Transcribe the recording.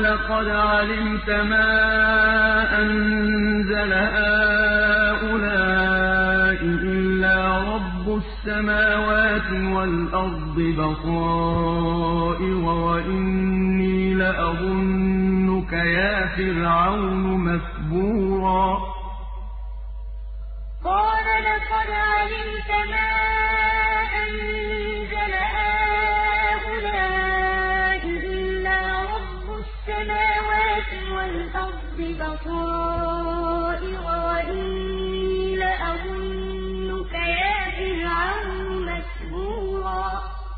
لَقَدْ عَلِمْتَ مَا أَنزَلَ هَٰؤُلَاءِ إِلَّا رَبُّ السَّمَاوَاتِ وَالْأَرْضِ بَصَائِرَ وَإِنِّي لَأَظُنُّكَ يَا فِرْعَوْنُ مَثْبُورًا. قَالَ لَقَدْ عَلِمْتَ مَا وَالْأَرْضِ بَصَائِرَ وَإِنِّي